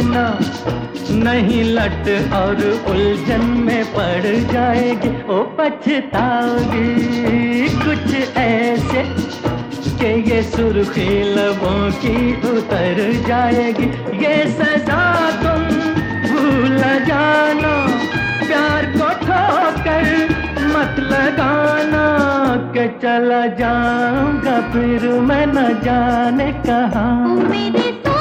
बचना नहीं लट और उलझन में पड़ जाएगी। ओ पछताओगी कुछ ऐसे के ये सुर्खी लबों की उतर जाएगी। ये सजा तुम भूल जाना, प्यार को ठोकर मत लगाना के चला जाऊँगा फिर मैं न जाने कहा। मेरे तो